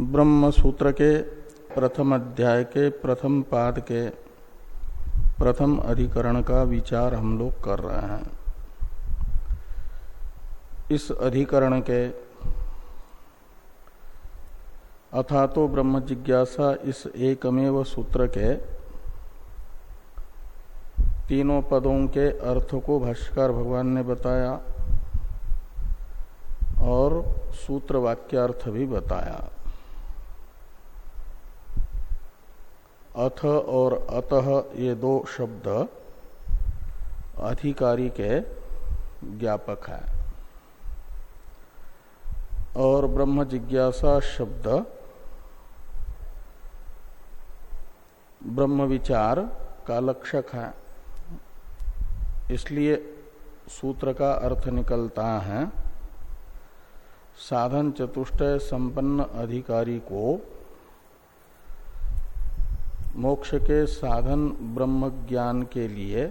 ब्रह्म सूत्र के प्रथम अध्याय के प्रथम पाद के प्रथम अधिकरण का विचार हम लोग कर रहे हैं। इस अधिकरण के अथा तो ब्रह्म जिज्ञासा इस एकमेव सूत्र के तीनों पदों के अर्थ को भाष्कर भगवान ने बताया और सूत्र वाक्यार्थ भी बताया। अथ और अतः ये दो शब्द अधिकारी के ज्ञापक है। और ब्रह्म जिज्ञासा शब्द ब्रह्म विचार का लक्षक है। इसलिए सूत्र का अर्थ निकलता है, साधन चतुष्टय संपन्न अधिकारी को मोक्ष के साधन ब्रह्म ज्ञान के लिए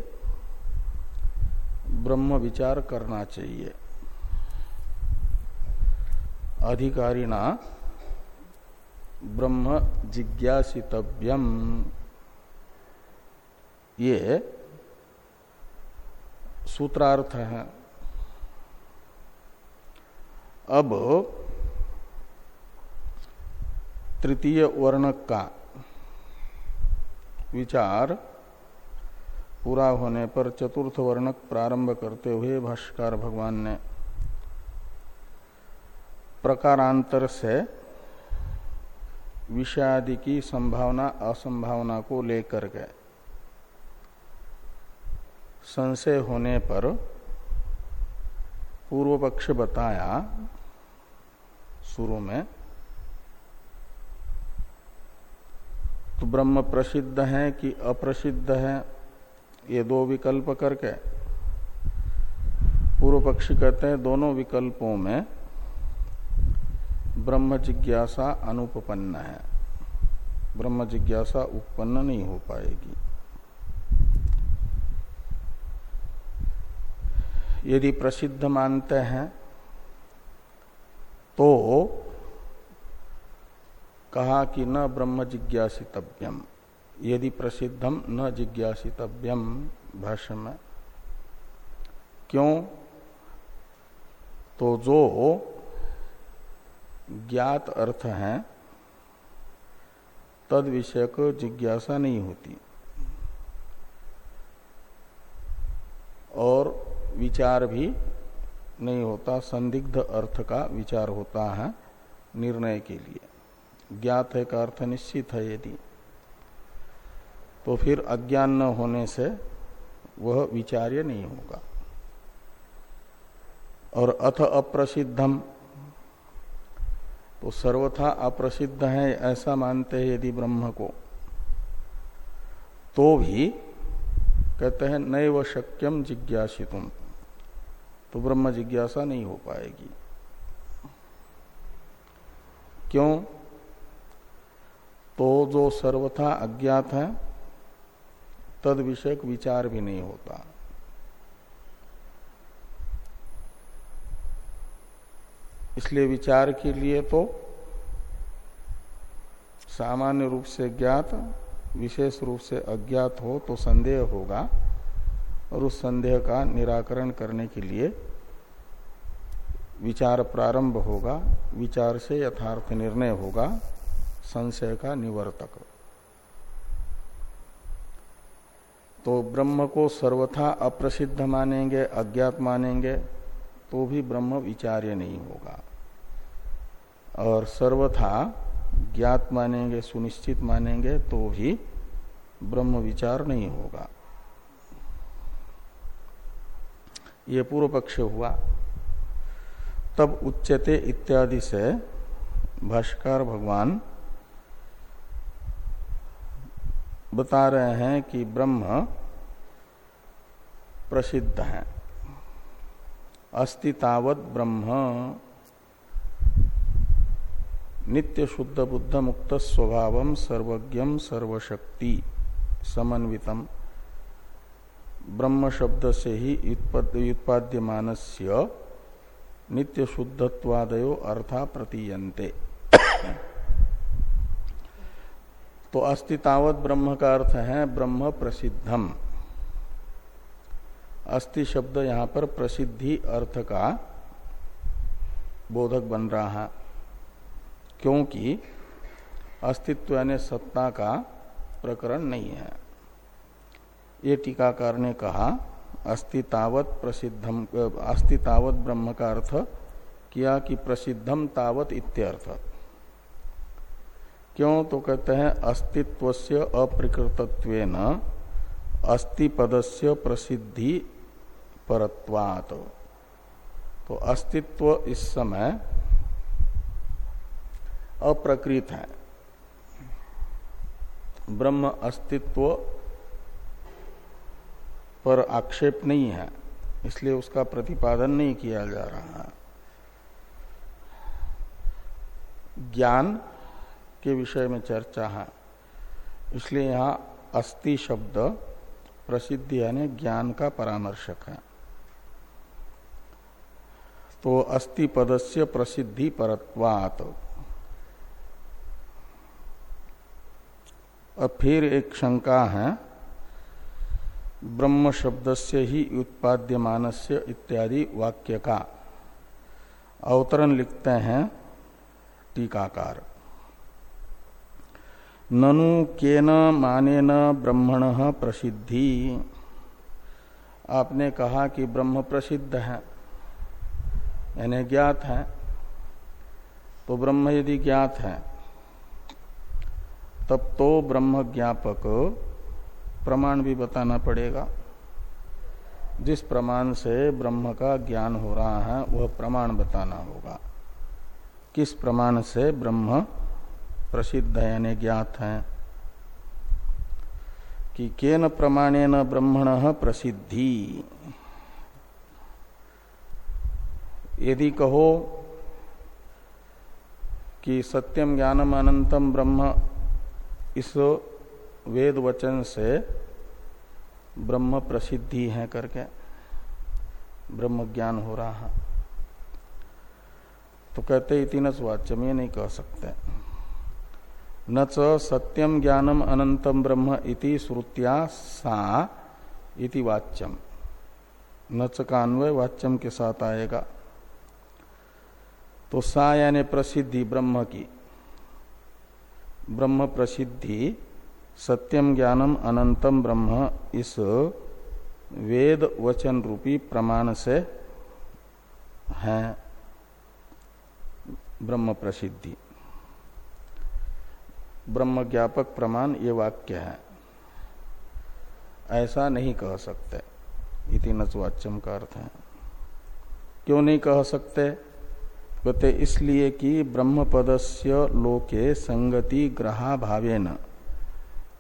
ब्रह्म विचार करना चाहिए। अधिकारिणा, ब्रह्म जिज्ञासितव्यम। ये सूत्रार्थ है। अब तृतीय वर्णक का विचार पूरा होने पर चतुर्थ वर्णक प्रारंभ करते हुए भाष्कर भगवान ने प्रकारांतर से विषयादि की संभावना, असंभावना को लेकर के संशय होने पर पूर्व पक्ष बताया शुरू में तो ब्रह्म प्रसिद्ध है कि अप्रसिद्ध है, ये दो विकल्प करके। पूर्व पक्षी कहते हैं दोनों विकल्पों में ब्रह्म जिज्ञासा अनुपन्न है। ब्रह्म जिज्ञासा उत्पन्न नहीं हो पाएगी। यदि प्रसिद्ध मानते हैं तो कहा कि न ब्रह्म जिज्ञासितव्यम। यदि प्रसिद्धम न जिज्ञासितव्यम भाष्य में क्यों? तो जो ज्ञात अर्थ है, तद विषय को जिज्ञासा नहीं होती। और विचार भी नहीं होता, संदिग्ध अर्थ का विचार होता है निर्णय के लिए। ज्ञात है का अर्थ निश्चित है यदि। तो फिर अज्ञान न होने से वह विचार्य नहीं होगा। और अथ अप्रसिद्धम। तो सर्वथा अप्रसिद्ध है ऐसा मानते हैं यदि ब्रह्म को। तो भी कहते हैं, नैव शक्यम जिज्ञासितुम। तो ब्रह्म जिज्ञासा नहीं हो पाएगी। क्यों? तो जो सर्वथा अज्ञात है, तद विषयक विचार भी नहीं होता। इसलिए विचार के लिए तो सामान्य रूप से ज्ञात, विशेष रूप से अज्ञात हो तो संदेह होगा, और उस संदेह का निराकरण करने के लिए विचार प्रारंभ होगा, विचार से यथार्थ निर्णय होगा। संशय का निवर्तक। तो ब्रह्म को सर्वथा अप्रसिद्ध मानेंगे, अज्ञात मानेंगे तो भी ब्रह्म विचार्य नहीं होगा। और सर्वथा ज्ञात मानेंगे, सुनिश्चित मानेंगे तो भी ब्रह्म विचार नहीं होगा। ये पूर्व पक्ष हुआ। तब उच्चते इत्यादि से भाष्कर भगवान बता रहे हैं कि ब्रह्म प्रसिद्ध है। अस्तितावत ब्रह्म। नित्य शुद्ध बुद्ध मुक्त स्वभाव सर्वज्ञ सर्वशक्ति समन्वितम। ब्रह्म शब्द से ही उत्पाद्य मानस्य नित्य शुद्धत्वादयो अर्था प्रतीयन्ते। तो अस्तितावत ब्रह्म का अर्थ है ब्रह्म प्रसिद्धम। अस्ति शब्द यहाँ पर प्रसिद्धि अर्थ का बोधक बन रहा है, क्योंकि अस्तित्व यानी सत्ता का प्रकरण नहीं है। ये टीकाकार ने कहा अस्तितावत प्रसिद्धम अस्तितावत ब्रह्म का अर्थ किया कि प्रसिद्धम तावत इत्यर्थ। क्यों तो कहते हैं अस्तित्व से अप्रकृतत्व अस्ति से प्रसिद्धि परत्वात। तो अस्तित्व इस समय अप्रकृत है। ब्रह्म अस्तित्व पर आक्षेप नहीं है, इसलिए उसका प्रतिपादन नहीं किया जा रहा है। ज्ञान के विषय में चर्चा है। इसलिए यहाँ अस्थि शब्द प्रसिद्ध यानी ज्ञान का परामर्शक है। तो अस्थि पदस्य प्रसिद्धि परत्वात। अब फिर एक शंका है, ब्रह्म शब्द से ही उत्पाद्य मानस्य इत्यादि वाक्य का। अवतरण लिखते हैं टीकाकार। ननु केन मानेन ब्रह्मण प्रसिद्धि। आपने कहा कि ब्रह्म प्रसिद्ध है, यानी ज्ञात है। तो ब्रह्म यदि ज्ञात है, तब तो ब्रह्म ज्ञापक प्रमाण भी बताना पड़ेगा। जिस प्रमाण से ब्रह्म का ज्ञान हो रहा है, वह प्रमाण बताना होगा। किस प्रमाण से ब्रह्म प्रसिद्ध है, यानी ज्ञात है, कि केन प्रमाणेन ब्रह्मण प्रसिद्धि। यदि कहो कि सत्यम ज्ञानम अनंतम ब्रह्म इस वेद वचन से ब्रह्म प्रसिद्धि है करके, ब्रह्म ज्ञान हो रहा है तो कहते इतिनस वाच्यम ये नहीं कह सकते। न सत्यम ज्ञानम अनंतम ब्रह्म इति श्रुत्या सा इति वाच्यम। न का अन्वय वाच्यम के साथ आएगा। तो सा यानी प्रसिद्धि ब्रह्म की। ब्रह्म प्रसिद्धि सत्यम ज्ञानम अनंतम ब्रह्म इस वेद वचन रूपी प्रमाण से है ब्रह्म प्रसिद्धि। ब्रह्म ज्ञापक प्रमाण ये वाक्य है। ऐसा नहीं कह सकते, इति नचवाच्यम का अर्थ है। क्यों नहीं कह सकते? कहते, इसलिए कि ब्रह्म पदस्य लोके संगति ग्रहा भावेन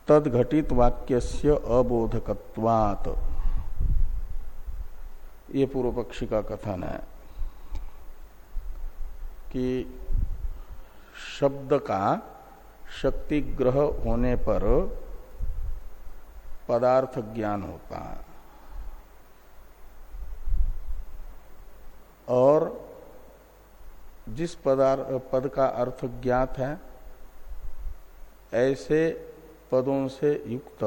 तद घटित वाक्यस्य अबोधकत्वात। ये पूर्व पक्षी का कथन है कि शब्द का शक्ति ग्रह होने पर पदार्थ ज्ञान होता है। और जिस पदार्थ पद का अर्थ ज्ञात है, ऐसे पदों से युक्त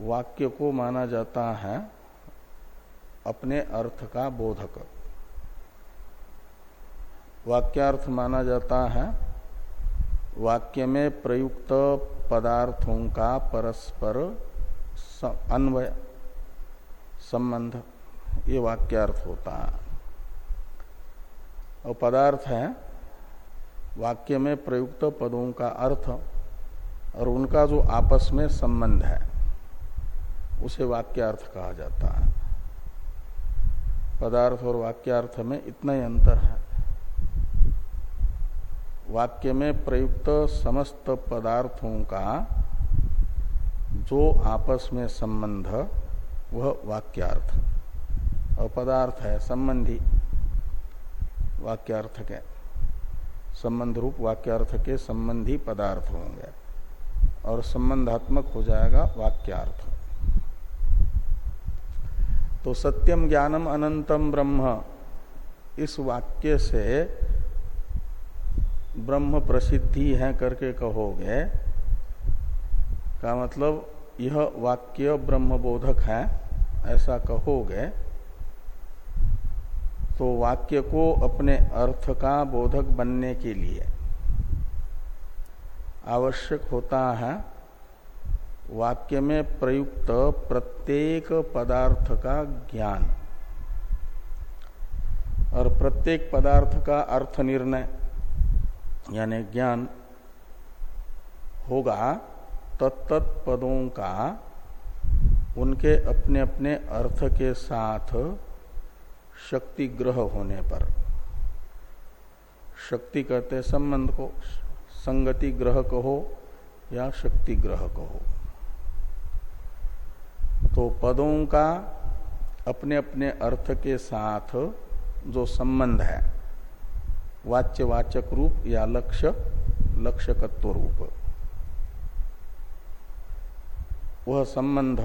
वाक्य को माना जाता है अपने अर्थ का बोधक। वाक्यार्थ माना जाता है वाक्य में प्रयुक्त पदार्थों का परस्पर अन्वय संबंध, ये वाक्यार्थ होता है। और पदार्थ है, वाक्य में प्रयुक्त पदों का अर्थ और उनका जो आपस में संबंध है, उसे वाक्यार्थ कहा जाता है। पदार्थ और वाक्यार्थ में इतना ही अंतर है। वाक्य में प्रयुक्त समस्त पदार्थों का जो आपस में संबंध, वह वाक्यार्थ। और पदार्थ है, संबंधी वाक्यार्थ के, संबंध रूप वाक्यार्थ के संबंधी पदार्थ होंगे और संबंधात्मक हो जाएगा वाक्यार्थ। तो सत्यम ज्ञानम अनंतम ब्रह्म, इस वाक्य से ब्रह्म प्रसिद्धि है करके कहोगे, का मतलब यह वाक्य ब्रह्मबोधक है, ऐसा कहोगे तो वाक्य को अपने अर्थ का बोधक बनने के लिए आवश्यक होता है वाक्य में प्रयुक्त प्रत्येक पदार्थ का ज्ञान। और प्रत्येक पदार्थ का अर्थ निर्णय। यानी ज्ञान होगा तत्त पदों का उनके अपने अपने अर्थ के साथ शक्ति ग्रह होने पर। शक्ति कहते संबंध को, संगति ग्रह कहो या शक्ति ग्रह कहो। तो पदों का अपने अपने अर्थ के साथ जो संबंध है वाच्य वाचक रूप या लक्ष्य, लक्ष्यकत्व रूप। वह संबंध,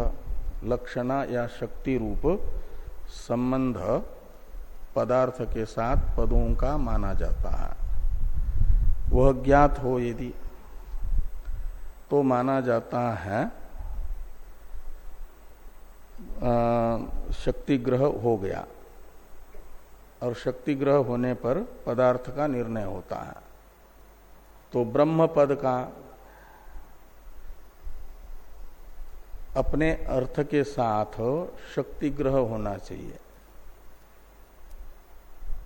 लक्षणा या शक्ति रूप, संबंध पदार्थ के साथ पदों का माना जाता है। वह ज्ञात हो यदि तो माना जाता है शक्ति ग्रह हो गया। और शक्ति ग्रह होने पर पदार्थ का निर्णय होता है। तो ब्रह्म पद का अपने अर्थ के साथ शक्ति ग्रह होना चाहिए।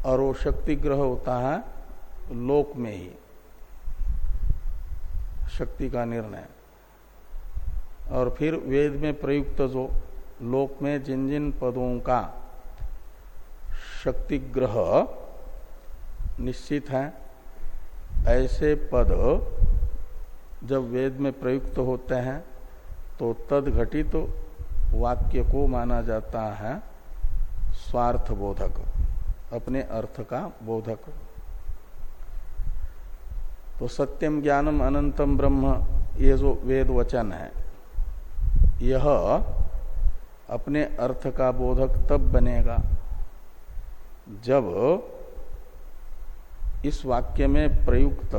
और वो शक्ति ग्रह होता है लोक में ही, शक्ति का निर्णय। और फिर वेद में प्रयुक्त जो लोक में जिन जिन पदों का शक्ति ग्रह निश्चित है। ऐसे पद जब वेद में प्रयुक्त होते हैं तो तद घटित तो वाक्य को माना जाता है स्वार्थ बोधक अपने अर्थ का बोधक। तो सत्यम ज्ञानम अनंतम ब्रह्म, ये जो वेद वचन है, यह अपने अर्थ का बोधक तब बनेगा जब इस वाक्य में प्रयुक्त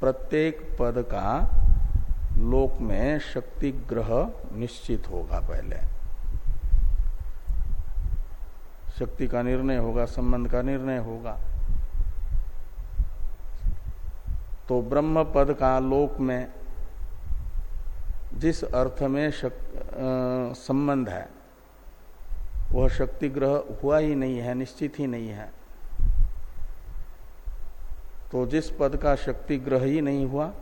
प्रत्येक पद का लोक में शक्ति ग्रह निश्चित होगा पहले। शक्ति का निर्णय होगा, संबंध का निर्णय होगा। तो ब्रह्म पद का लोक में जिस अर्थ में संबंध है वह शक्ति ग्रह हुआ ही नहीं है, निश्चित ही नहीं है। तो जिस पद का शक्ति ग्रह ही नहीं हुआ,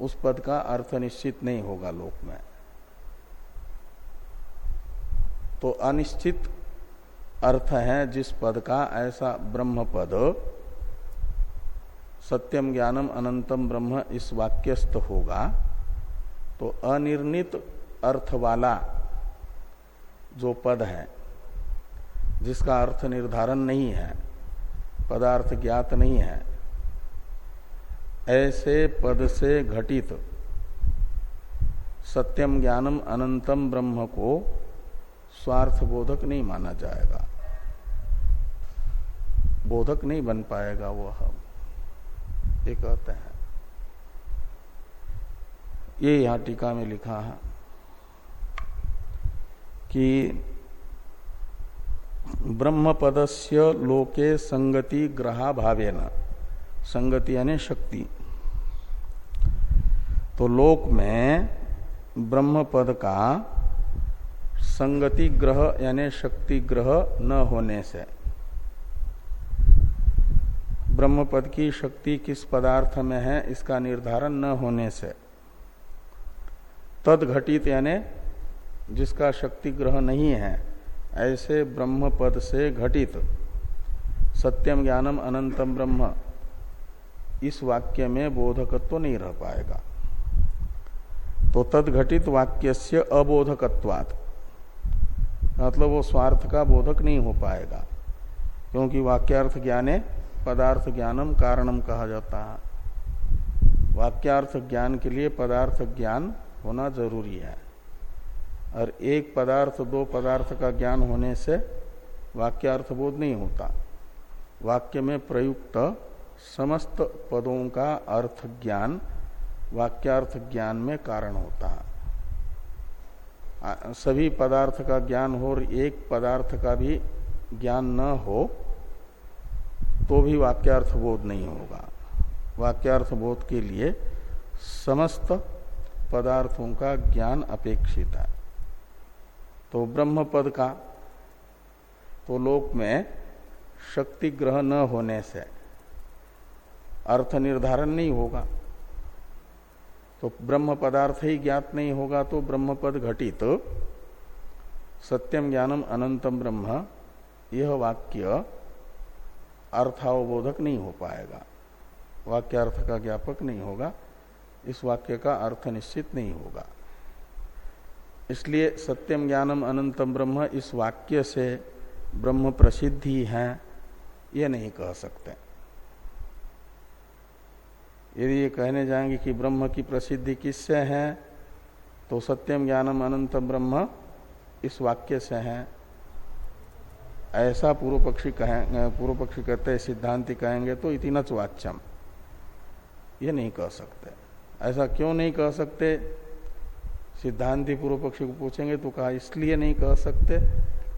उस पद का अर्थ निश्चित नहीं होगा लोक में। तो अनिश्चित अर्थ है जिस पद का, ऐसा ब्रह्म पद सत्यम ज्ञानम अनंतम ब्रह्म इस वाक्यस्थ होगा। तो अनिर्णित अर्थ वाला जो पद है जिसका अर्थ निर्धारण नहीं है, पदार्थ ज्ञात नहीं है, ऐसे पद से घटित सत्यम ज्ञानम अनंतम ब्रह्म को स्वार्थ बोधक नहीं माना जाएगा। बोधक नहीं बन पाएगा वो हम। ये कहते हैं। ये यहाँ टीका में लिखा है कि ब्रह्म पदस्य लोके संगति ग्रहा भावेन संगति यानी शक्ति। तो लोक में ब्रह्म पद का संगति ग्रह यानी शक्ति ग्रह न होने से। ब्रह्म पद की शक्ति किस पदार्थ में है, इसका निर्धारण न होने से। तद घटित यानी जिसका शक्ति ग्रह नहीं है ऐसे ब्रह्म पद से घटित सत्यम ज्ञानम अनंतम ब्रह्म, इस वाक्य में बोधकत्व तो नहीं रह पाएगा। तो तद घटित वाक्य से अबोधकत्वात मतलब वो स्वार्थ का बोधक नहीं हो पाएगा, क्योंकि वाक्यार्थ ज्ञाने पदार्थ ज्ञानम कारणम कहा जाता है। वाक्यार्थ ज्ञान के लिए पदार्थ ज्ञान होना ज़रूरी है। और एक पदार्थ, दो पदार्थ का ज्ञान होने से वाक्यार्थ बोध नहीं होता। वाक्य में प्रयुक्त समस्त पदों का अर्थ ज्ञान वाक्यार्थ ज्ञान में कारण होता। है सभी पदार्थ का ज्ञान हो और एक पदार्थ का भी ज्ञान न हो तो भी वाक्यार्थ बोध नहीं होगा। वाक्यार्थ बोध के लिए समस्त पदार्थों का ज्ञान अपेक्षित है। तो ब्रह्म पद का। तो लोक में शक्ति ग्रह न होने से अर्थ निर्धारण नहीं होगा। तो ब्रह्म पदार्थ ही ज्ञात नहीं होगा तो ब्रह्म पद घटित। तो सत्यम ज्ञानम अनंतम ब्रह्म, यह वाक्य अर्थावबोधक नहीं हो पाएगा। वाक्यार्थ का ज्ञापक नहीं होगा। इस वाक्य का अर्थ निश्चित नहीं होगा। इसलिए सत्यम ज्ञानम अनंतम ब्रह्म इस वाक्य से ब्रह्म प्रसिद्धि है, ये नहीं कह सकते। यदि ये कहने जाएँगे कि ब्रह्म की प्रसिद्धि किससे है तो सत्यम ज्ञानम अनंतम ब्रह्म इस वाक्य से है। ऐसा पूर्व पक्षी कहेंगे पूर्व पक्षी कहते सिद्धांति कहेंगे तो इति नच वाच्यम। ये नहीं कह सकते। ऐसा क्यों नहीं कह सकते? सिद्धांति पूर्व पक्षी को पूछेंगे तो कहा इसलिए नहीं कह सकते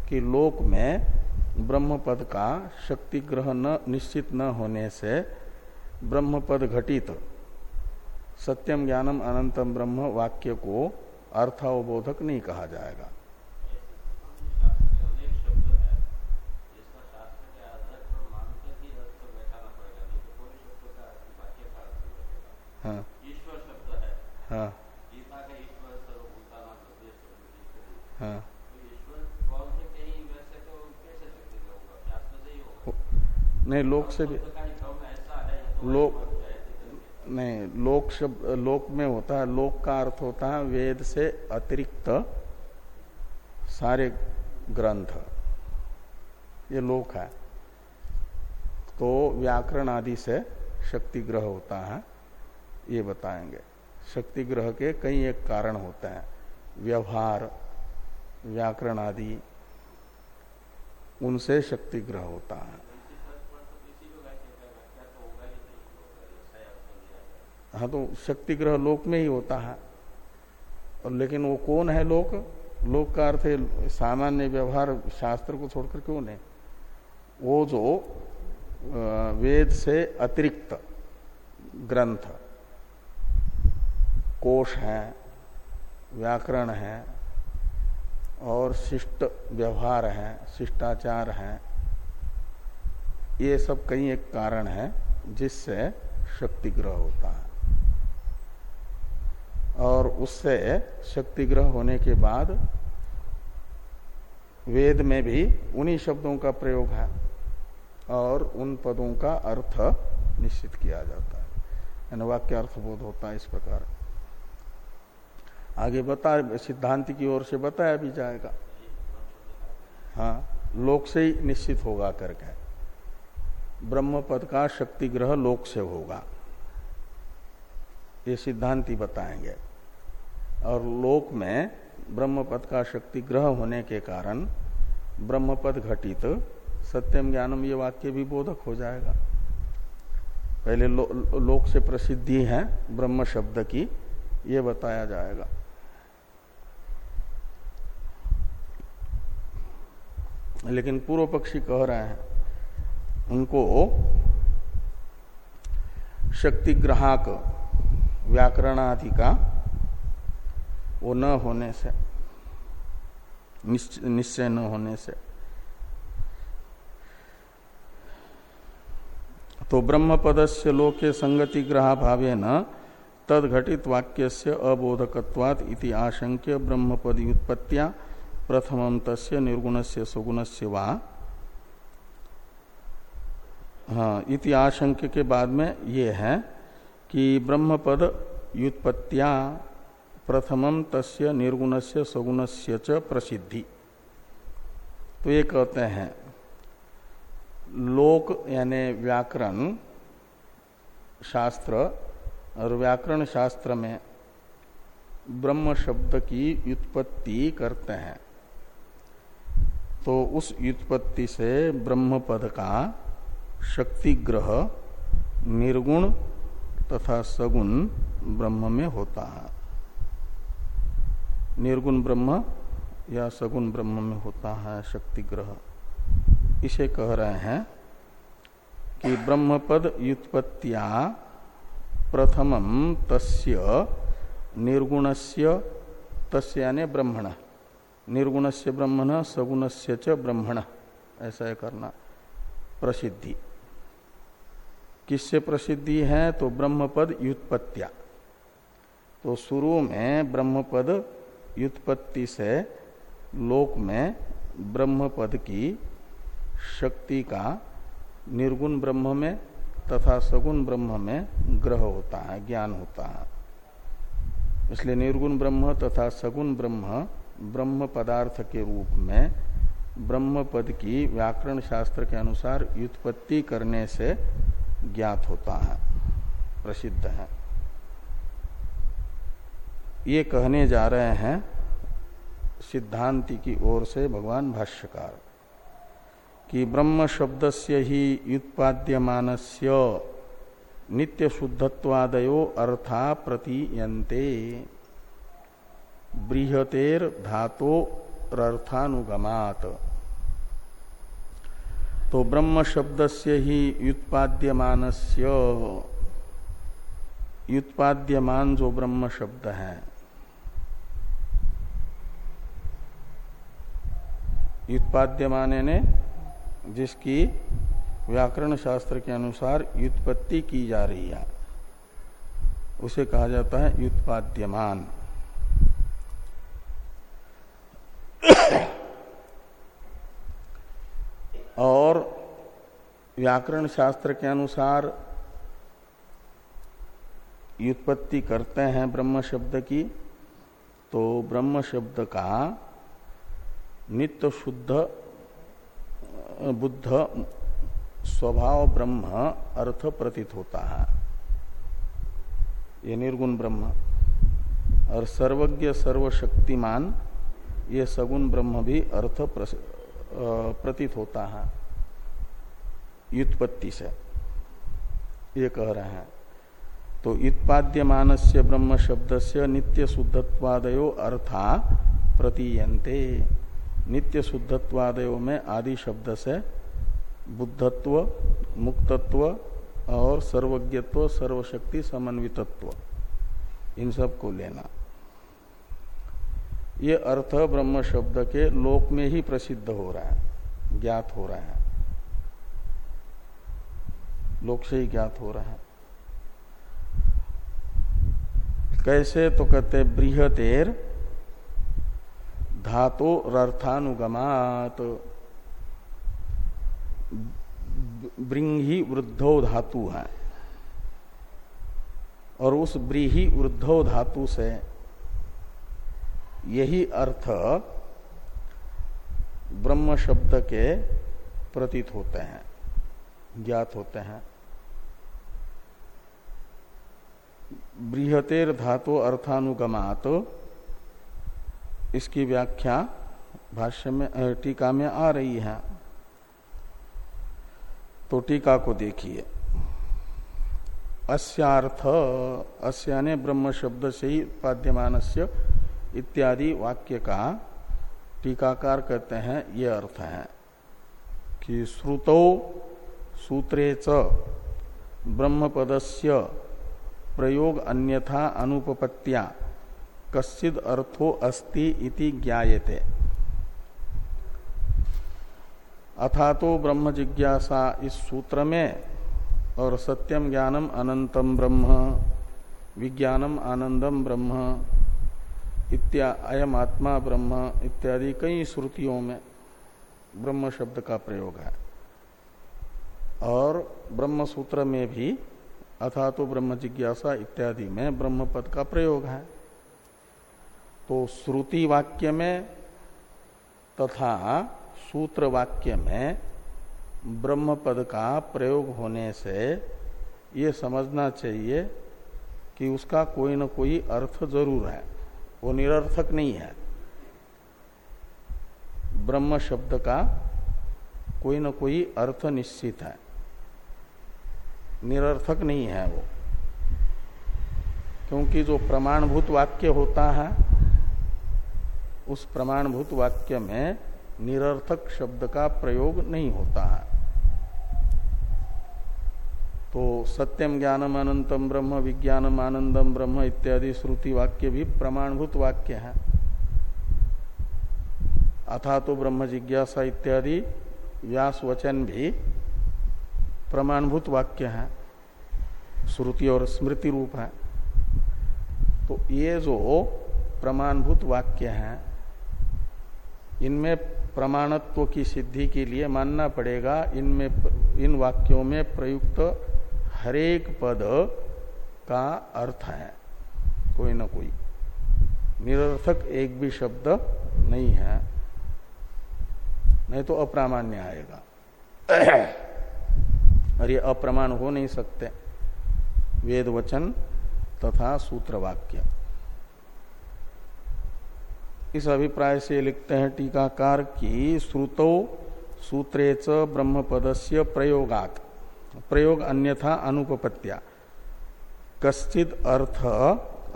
कि लोक में ब्रह्म पद का शक्ति ग्रह न निश्चित न होने से ब्रह्म पद घटित। सत्यम ज्ञानम अनंतम ब्रह्म वाक्य को अर्थावबोधक नहीं कहा जाएगा। हाँ। हाँ। हाँ। नहीं, लोक से भी लोक नहीं, लोक शब्द लोक में होता है, लोक का अर्थ होता है वेद से अतिरिक्त सारे ग्रंथ। ये लोक है। तो व्याकरण आदि से शक्ति ग्रह होता है, ये बताएँगे। शक्ति ग्रह के कई एक कारण होते हैं। व्यवहार व्याकरण आदि, उनसे शक्ति ग्रह होता है। हाँ तो शक्ति ग्रह लोक में ही होता है। और लेकिन वो कौन है लोक? लोक का अर्थ सामान्य व्यवहार, शास्त्र को छोड़कर क्यों नहीं? वो जो वेद से अतिरिक्त ग्रंथ, कोश है, व्याकरण है और शिष्ट व्यवहार है, शिष्टाचार है, ये सब कई एक कारण है जिससे शक्तिग्रह होता है। और उससे शक्तिग्रह होने के बाद वेद में भी उन्हीं शब्दों का प्रयोग है और उन पदों का अर्थ निश्चित किया जाता है। वाक्य अर्थबोध होता है इस प्रकार। आगे बता सिद्धांत की ओर से बताया भी जाएगा। हाँ लोक से ही निश्चित होगा करके ब्रह्म पद का शक्ति ग्रह लोक से होगा। ये सिद्धांत ही बताएँगे। और लोक में ब्रह्म पद का शक्ति ग्रह होने के कारण ब्रह्म पद घटित सत्यम ज्ञानम ये वाक्य भी बोधक हो जाएगा। पहले लो, लोक से प्रसिद्धि है ब्रह्म शब्द की ये बताया जाएगा। लेकिन पूर्व पक्षी कह रहे हैं, उनको शक्ति ग्राहक व्याकरणादि का वो न होने से निश्चय न होने से। तो ब्रह्म पदस्य लोके संगति ग्रह भावे न तद घटित वाक्य से अबोधकवाद इति आशंक्य ब्रह्म पद व्युत्पत्तिया प्रथम तस्य निर्गुण से सुगुण से वा? हाँ इति आशंक्य के बाद में ये है कि ब्रह्म पद व्युत्पत्तिया प्रथमम तस्य निर्गुण से सगुण से च प्रसिद्धि। तो ये कहते हैं, लोक यानी व्याकरण शास्त्र और व्याकरण शास्त्र में ब्रह्म शब्द की व्युत्पत्ति करते हैं। तो उस व्युत्पत्ति से ब्रह्म पद का शक्ति ग्रह निर्गुण तथा सगुण ब्रह्म में होता है। निर्गुण ब्रह्म या सगुण ब्रह्म में होता है शक्ति ग्रह इसे कह रहे हैं कि ब्रह्मपद युत्पत्तिया प्रथमम तस्य निर्गुणस्य, तस्य यानी ब्रह्मण। निर्गुणस्य ब्रह्मण, सगुणस्य च ब्रह्मण। ऐसा है करना। प्रसिद्धि। किससे प्रसिद्धि है? तो ब्रह्मपद युत्पत्तिया तो शुरू में ब्रह्मपद युत्पत्ति से लोक में ब्रह्म पद की शक्ति का निर्गुण ब्रह्म में तथा सगुण ब्रह्म में ग्रह होता है, ज्ञान होता है। इसलिए निर्गुण ब्रह्म तथा सगुण ब्रह्म ब्रह्म पदार्थ के रूप में ब्रह्म पद की व्याकरण शास्त्र के अनुसार व्युत्पत्ति करने से ज्ञात होता है, प्रसिद्ध है। ये कहने जा रहे हैं सिद्धांति की ओर से भगवान भाष्यकार कि ब्रह्म शब्द से ही युत्पाद्यमान नित्य शुद्धत्वादयो अर्था प्रतीयते बृहतेर धातो अर्थानुगमात तो ब्रह्म शब्द से ही युत्पाद्यमान युत्पाद्यमान जो ब्रह्म शब्द है युत्पाद्यमान ने जिसकी व्याकरण शास्त्र के अनुसार युत्पत्ति की जा रही है, उसे कहा जाता है युत्पाद्यमान और व्याकरण शास्त्र के अनुसार युत्पत्ति करते हैं ब्रह्म शब्द की तो ब्रह्म शब्द का नित्य शुद्ध बुद्ध स्वभाव ब्रह्म अर्थ प्रतीत होता है। ये निर्गुण ब्रह्म। और सर्वज्ञ, सर्वशक्तिमान ये सगुण ब्रह्म भी अर्थ प्रतीत होता है। युत्पत्ति से। ये कह रहे हैं। तो युत्पाद्यमान से ब्रह्म शब्द से नित्य शुद्धत्वादयो अर्था प्रतीयते नित्य शुद्धत्वादयो में आदि शब्द से बुद्धत्व, मुक्तत्व और सर्वज्ञत्व, सर्वशक्ति, समन्वितत्व। इन सबको लेना। ये अर्थ ब्रह्म शब्द के लोक में ही प्रसिद्ध हो रहा है, ज्ञात हो रहा है। लोक से ही ज्ञात हो रहा है। कैसे तो कहते बृहतेर धातो अर्थानुगमात ब्रिंही वृद्धो धातु है। और उस ब्रीही वृद्धो धातु से यही अर्थ ब्रह्म शब्द के प्रतीत होते हैं, ज्ञात होते हैं। बृहतेर धातु अर्थानुगमात, इसकी व्याख्या भाष्य में टीका में आ रही है। तो टीका को देखिए। अस्यार्थ, अस्याने ब्रह्म शब्द से ही पाद्यमान इत्यादि वाक्य का टीकाकार कहते हैं, ये अर्थ है कि श्रुतो सूत्रे च ब्रह्मपदस्य प्रयोग अन्यथा अनुपपत्तिया कश्चिद अर्थो अस्ति इति ज्ञायते। अथा तो ब्रह्म जिज्ञासा इस सूत्र में और सत्यम ज्ञानम अनंतम ब्रह्म, विज्ञानम आनंदम ब्रह्म इत्या अयम आत्मा ब्रह्म इत्यादि कई श्रुतियों में ब्रह्म शब्द का प्रयोग है। और ब्रह्म सूत्र में भी अथा तो ब्रह्म जिज्ञासा इत्यादि में ब्रह्म पद का प्रयोग है। तो श्रुति वाक्य में तथा सूत्र वाक्य में ब्रह्म पद का प्रयोग होने से ये समझना चाहिए कि उसका कोई न कोई अर्थ ज़रूर है। वो निरर्थक नहीं है। ब्रह्म शब्द का कोई न कोई अर्थ निश्चित है। निरर्थक नहीं है वो। क्योंकि जो प्रमाणभूत वाक्य होता है, उस प्रमाणभूत वाक्य में निरर्थक शब्द का प्रयोग नहीं होता है। तो सत्यम ज्ञानम अनंतम ब्रह्म विज्ञानम आनंदम ब्रह्म इत्यादि श्रुति वाक्य भी प्रमाणभूत वाक्य है। अथा तो ब्रह्म जिज्ञासा इत्यादि व्यास वचन भी प्रमाणभूत वाक्य है। श्रुति और स्मृति रूप है। तो ये जो प्रमाणभूत वाक्य हैं, इनमें प्रमाणत्व की सिद्धि के लिए मानना पड़ेगा। इनमें इन वाक्यों में प्रयुक्त हरेक पद का अर्थ है। कोई ना कोई। निरर्थक एक भी शब्द नहीं है। नहीं तो अप्रामाण्य आएगा। और ये अप्रमाण हो नहीं सकते। वेद वचन तथा सूत्र वाक्य। इस अभिप्राय से लिखते हैं टीकाकार की श्रुतो सूत्रेच ब्रह्म पदस्य प्रयोगात। प्रयोग अन्यथा अनुपत्या कश्चित अर्थ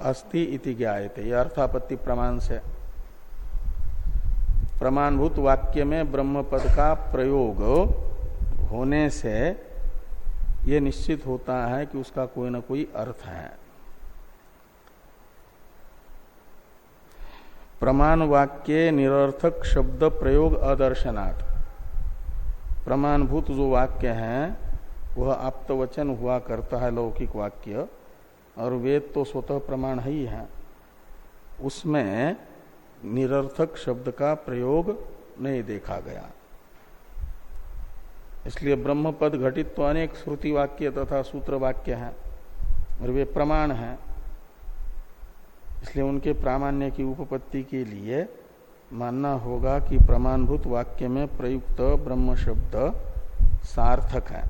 अस्ति इति ज्ञाते यह अर्थापत्ति प्रमाण से। प्रमाणभूत वाक्य में ब्रह्म पद का प्रयोग होने से यह निश्चित होता है कि उसका कोई ना कोई अर्थ है। प्रमाण वाक्य निरर्थक शब्द प्रयोग अदर्शनात्। प्रमाणभूत जो वाक्य है वह आप्तवचन हुआ करता है लौकिक वाक्य, और वेद तो स्वतः प्रमाण ही है। उसमें निरर्थक शब्द का प्रयोग नहीं देखा गया। इसलिए ब्रह्म पद घटित तो अनेक श्रुति वाक्य तथा सूत्र वाक्य हैं, और वे प्रमाण हैं। इसलिए उनके प्रामाण्य की उपपत्ति के लिए मानना होगा कि प्रमाणभूत वाक्य में प्रयुक्त ब्रह्म शब्द सार्थक है।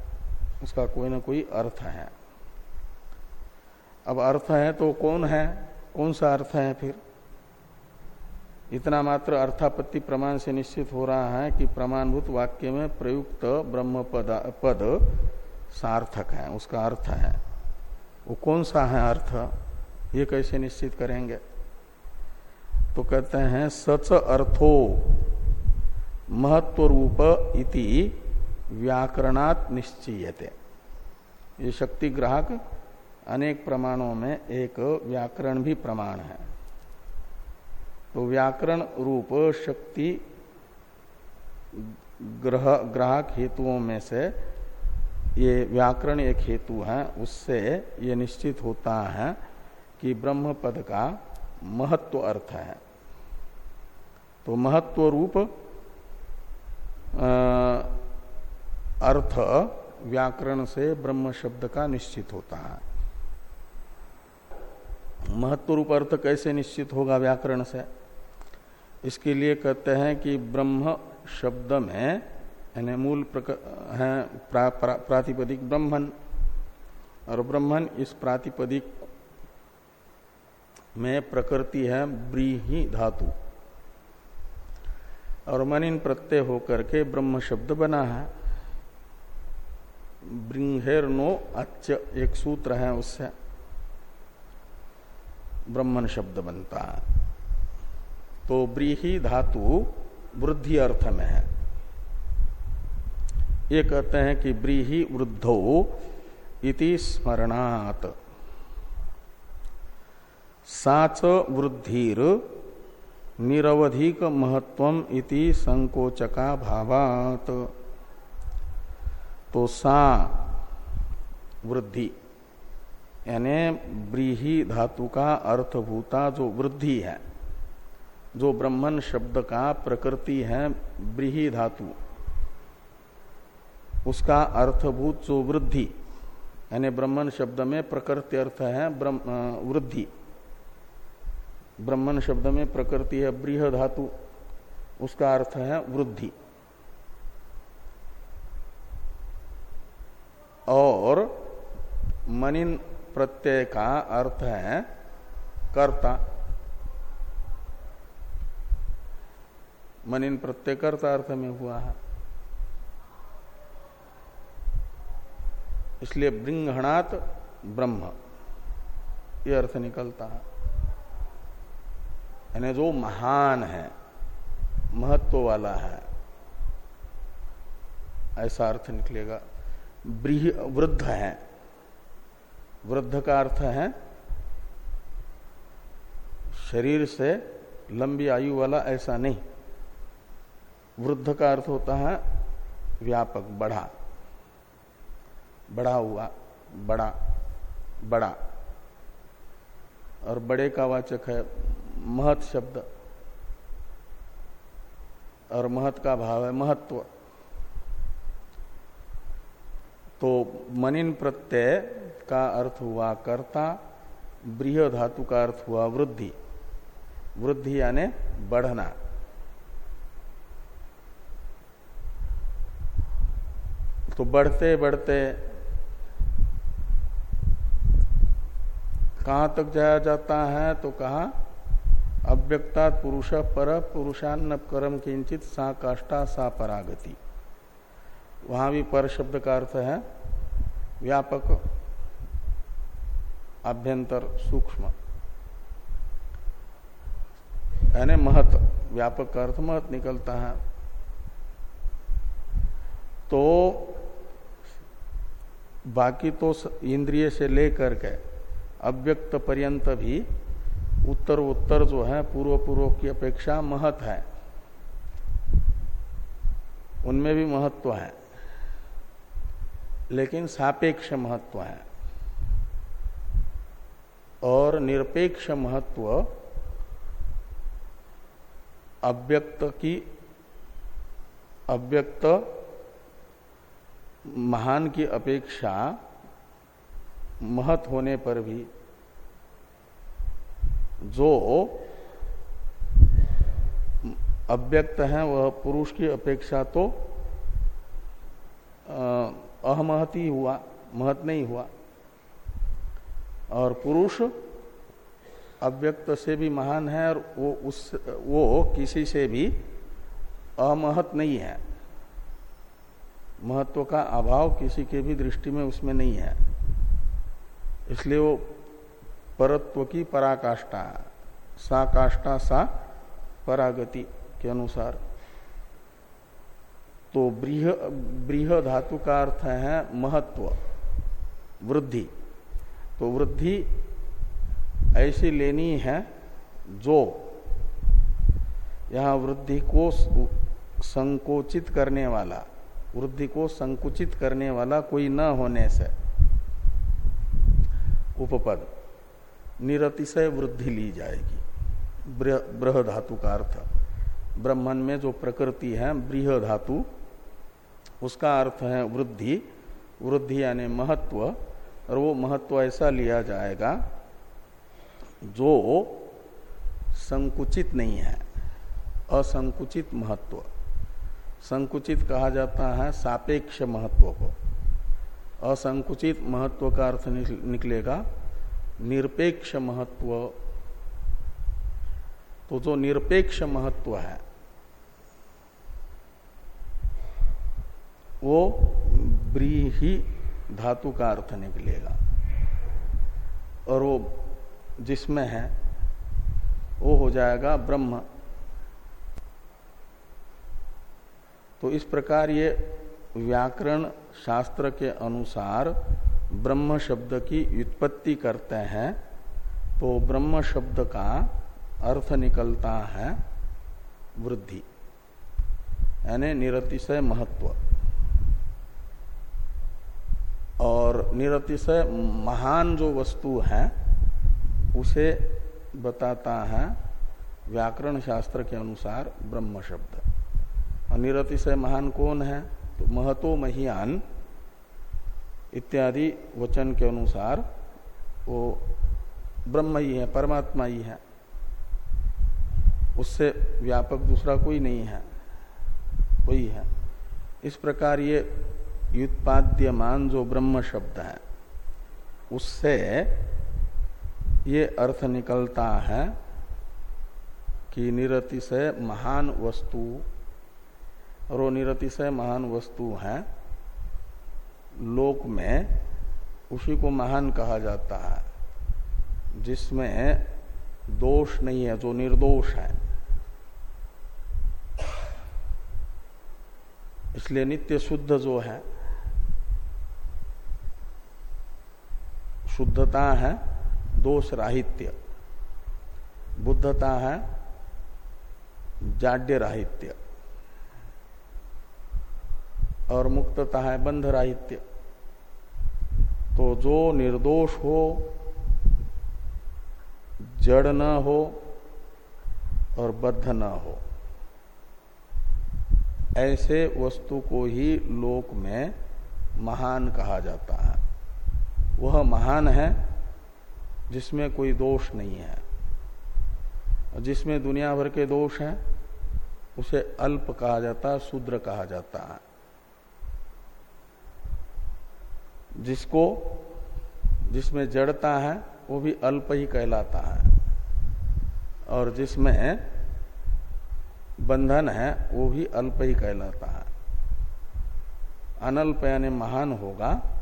उसका कोई ना कोई अर्थ है। अब अर्थ है तो कौन है? कौन सा अर्थ है फिर? इतना मात्र अर्थापत्ति प्रमाण से निश्चित हो रहा है कि प्रमाणभूत वाक्य में प्रयुक्त ब्रह्म पद, पद सार्थक है उसका अर्थ है। वो कौन सा है अर्थ? ये कैसे निश्चित करेंगे? तो कहते हैं सच अर्थो महत्व रूप इति व्याकरणात् निश्चयते। ये शक्ति ग्राहक अनेक प्रमाणों में एक व्याकरण भी प्रमाण है। तो व्याकरण रूप शक्ति ग्रह, ग्राहक हेतुओं में से ये व्याकरण एक हेतु है, उससे ये निश्चित होता है कि ब्रह्म पद का महत्व अर्थ है। तो महत्व रूप अर्थ व्याकरण से ब्रह्म शब्द का निश्चित होता है। महत्व रूप अर्थ कैसे निश्चित होगा व्याकरण से? इसके लिए कहते हैं कि ब्रह्म शब्द में यानी मूल है प्रा, प्रा, प्रातिपदिक ब्रह्मन। और ब्रह्मन इस प्रातिपदिक में प्रकृति है ब्रीही धातु। और मनिन प्रत्यय होकर के ब्रह्म शब्द बना है। ब्रिंहेर नो अच्छ एक सूत्र है उससे। ब्रह्मन शब्द बनता। है तो ब्रीही धातु वृद्धि अर्थ में है। ये कहते हैं कि ब्रीही वृद्धो इति स्मरणात। साच वृद्धिर निरवधिक महत्व इति संकोचका भावात। तो सा वृद्धि, यानी ब्रीही धातु का अर्थभूता जो वृद्धि है, जो ब्रह्मन शब्द का प्रकृति है ब्रीही धातु, उसका अर्थभूत जो वृद्धि, यानी ब्रह्मन शब्द में प्रकृति अर्थ है वृद्धि। ब्रह्मन शब्द में प्रकृति है ब्रीह धातु, उसका अर्थ है वृद्धि और मनिन प्रत्यय का अर्थ है कर्ता। मनिन प्रत्ययकर्ता अर्थ में हुआ है। इसलिए ब्रिंगणात ब्रह्म, ये अर्थ निकलता है। यानी जो महान है, महत्व वाला है, ऐसा अर्थ निकलेगा। वृद्ध है वृद्ध का अर्थ है, शरीर से लंबी आयु वाला ऐसा नहीं। वृद्ध का अर्थ होता है, व्यापक, बढ़ा। बढ़ा हुआ, बड़ा बड़ा। और बड़े का वाचक है, महत शब्द। और महत का भाव है, महत्व। तो मनिन प्रत्यय का अर्थ हुआ कर्ता बृह धातु का अर्थ हुआ वृद्धि। वृद्धि यानी बढ़ना। तो बढ़ते बढ़ते कहाँ तक जाया जाता है? तो कहा, अव्यक्ता पुरुष पर, पुरुषान्न कर्म किंचित सा काष्टा सा परागति। वहाँ भी पर शब्द का अर्थ है, व्यापक आभ्यंतर सूक्ष्म। यानी महत, व्यापक का अर्थ महत निकलता है। तो बाकी तो इंद्रिय से लेकर के अव्यक्त पर्यंत भी उत्तर उत्तर जो है पूर्व पूर्व की अपेक्षा महत है। उनमें भी महत्व है। लेकिन सापेक्ष महत्व है। और निरपेक्ष महत्व अव्यक्त की, अव्यक्त महान की अपेक्षा महत होने पर भी जो अव्यक्त है, वह पुरुष की अपेक्षा तो अहमहत ही हुआ, महत नहीं हुआ। और पुरुष अव्यक्त से भी महान है और वो उस, वो किसी से भी अमहत नहीं है। महत्व का अभाव किसी के भी दृष्टि में उसमें नहीं है। इसलिए वो परत्व की पराकाष्ठा सा काष्ठा सा परागति के अनुसार। तो बृह ब्रीह धातु का अर्थ है महत्व, वृद्धि। तो वृद्धि ऐसी लेनी है जो यहाँ वृद्धि को संकोचित करने वाला, वृद्धि को संकुचित करने वाला कोई न होने से उपपद, निरतिशय वृद्धि ली जाएगी। बृह धातु का अर्थ, ब्रह्मन में जो प्रकृति है, बृह धातु, उसका अर्थ है वृद्धि। वृद्धि यानी महत्व और वो महत्व ऐसा लिया जाएगा, जो संकुचित नहीं है, असंकुचित महत्व। संकुचित कहा जाता है सापेक्ष महत्व को। असंकुचित महत्व का अर्थ निकलेगा निरपेक्ष महत्व। तो जो निरपेक्ष महत्व है, वो ब्रीही धातु का अर्थ निकलेगा। और वो जिसमें है, वो हो जाएगा ब्रह्म। तो इस प्रकार ये व्याकरण शास्त्र के अनुसार ब्रह्म शब्द की व्युत्पत्ति करते हैं तो ब्रह्म शब्द का अर्थ निकलता है वृद्धि, यानी निरतिशय महत्व। और निरतिशय महान जो वस्तु है, उसे बताता है व्याकरण शास्त्र के अनुसार ब्रह्म शब्द। और निरतिशय महान कौन है? तो महतो महियान इत्यादि वचन के अनुसार वो ब्रह्म ही है, परमात्मा ही है। उससे व्यापक दूसरा कोई नहीं है, वही है। इस प्रकार ये युत्पाद्यमान जो ब्रह्म शब्द है, उससे ये अर्थ निकलता है कि निरतिशय महान वस्तु, और वो निरतिशय महान वस्तु है, लोक में उसी को महान कहा जाता है, जिसमें दोष नहीं है, जो निर्दोष है। इसलिए नित्य शुद्ध जो है शुद्धता है दोष राहित्य बुद्धता है जाड्य राहित्य और मुक्तता है बंध राहित्य तो जो निर्दोष हो, जड़ न हो, और बद्ध न हो। ऐसे वस्तु को ही लोक में महान कहा जाता है। वह महान है, जिसमें कोई दोष नहीं है। जिसमें दुनिया भर के दोष हैं, उसे अल्प कहा जाता है शूद्र कहा जाता है। जिसको, जिसमें जड़ता है, वो भी अल्प ही कहलाता है। और जिसमें बंधन है, वो भी अल्प ही कहलाता है। अनल्प यानी महान होगा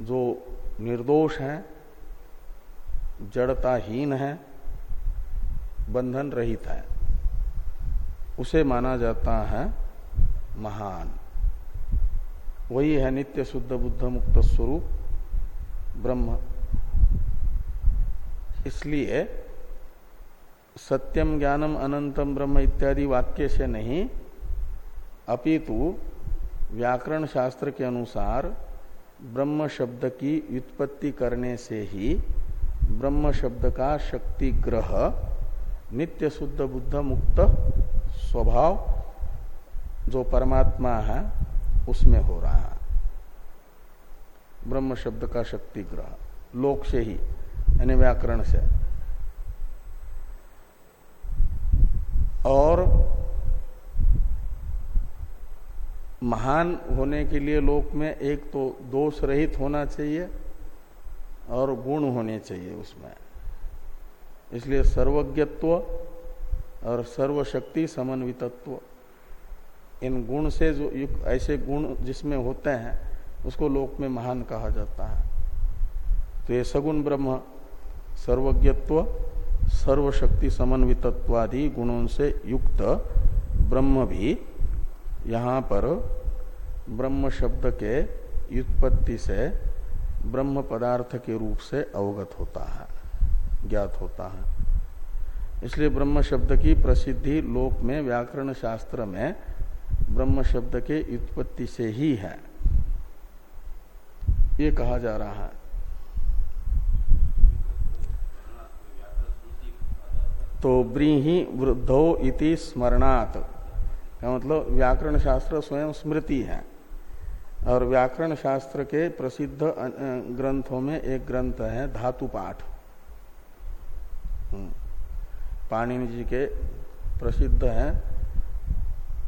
जो निर्दोष है, जड़ताहीन है, बंधन रहित है। उसे माना जाता है महान। वही है नित्य शुद्ध बुद्ध मुक्त स्वरूप ब्रह्म। इसलिए सत्यम ज्ञानम अनंतम ब्रह्म इत्यादि वाक्य से नहीं, अपितु व्याकरण शास्त्र के अनुसार ब्रह्म शब्द की व्युत्पत्ति करने से ही ब्रह्म शब्द का शक्ति ग्रह नित्य शुद्ध बुद्ध मुक्त स्वभाव जो परमात्मा है, उसमें हो रहा है। ब्रह्म शब्द का शक्ति ग्रह लोक से ही, यानी व्याकरण से। और महान होने के लिए लोक में एक तो दोष रहित होना चाहिए और गुण होने चाहिए उसमें। इसलिए सर्वज्ञत्व और सर्वशक्ति समन्वितत्व। इन गुण से जो ऐसे गुण जिसमें होते हैं, उसको लोक में महान कहा जाता है। तो ये सगुण ब्रह्म, सर्वज्ञत्व, सर्वशक्ति समन्वितत्वादि गुणों से युक्त ब्रह्म भी यहाँ पर ब्रह्म शब्द के युत्पत्ति से ब्रह्म पदार्थ के रूप से अवगत होता है, ज्ञात होता है। इसलिए ब्रह्म शब्द की प्रसिद्धि लोक में, व्याकरण शास्त्र में ब्रह्म शब्द के उत्पत्ति से ही है। ये कहा जा रहा है। तो ब्रीही वृद्धो इति स्मरणात्। का मतलब व्याकरण शास्त्र स्वयं स्मृति है। और व्याकरण शास्त्र के प्रसिद्ध ग्रंथों में एक ग्रंथ है, धातु पाठ। हम्म। पाणिनि जी के प्रसिद्ध है,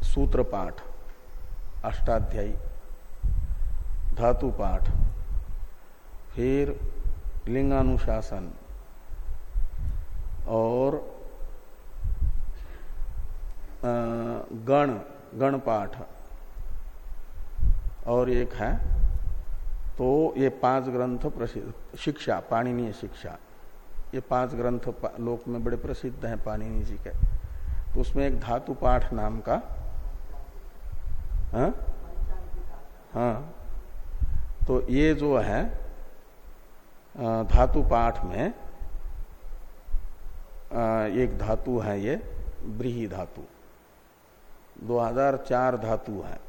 सूत्र पाठ, अष्टाध्यायी। धातु पाठ, फिर लिंगानुशासन, और गण गण पाठ और एक है तो ये पाँच ग्रंथ प्रसिद्ध, शिक्षा, पाणिनीय शिक्षा। ये पाँच ग्रंथ लोक में बड़े प्रसिद्ध हैं पाणिनि जी के। तो उसमें एक धातु पाठ नाम का हाँ? हाँ। तो ये जो है धातु पाठ में एक धातु है ये, ब्रीही धातु। 2004 धातु है।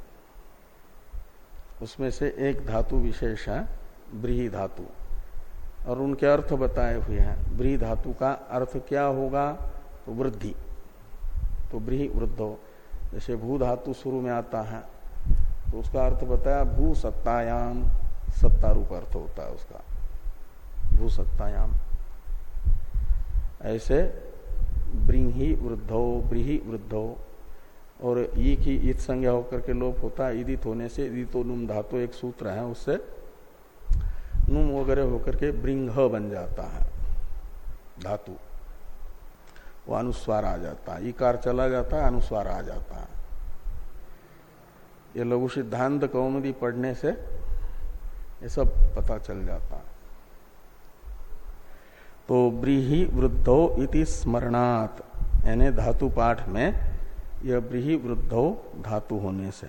उसमें से एक धातु विशेष है, ब्रीही धातु। और उनके अर्थ बताए हुए हैं। ब्री धातु का अर्थ क्या होगा? तो वृद्धि। तो ब्रीही वृद्ध जैसे भू धातु शुरू में आता है तो उसका अर्थ बताया भू सत्तायाम। सत्ता रूप अर्थ होता है उसका। भू सत्तायाम। ऐसे ब्रीही वृद्धो ब्रीही वृद्धो और ई की ईद संज्ञा होकर के लोप होता है ईदित होने से ईदितो नुम धातु एक सूत्र है, उससे नुम वगैरह होकर के ब्रिंग बन जाता है, धातु। वो अनुस्वार आ जाता है, इकार चला जाता है, अनुस्वार आ जाता है। ये लघु सिद्धांत कौमदी पढ़ने से ये सब पता चल जाता है। तो ब्रीही वृद्धो इति स्मरणात, यानी धातु पाठ में यह ब्रीही वृद्धो धातु होने से।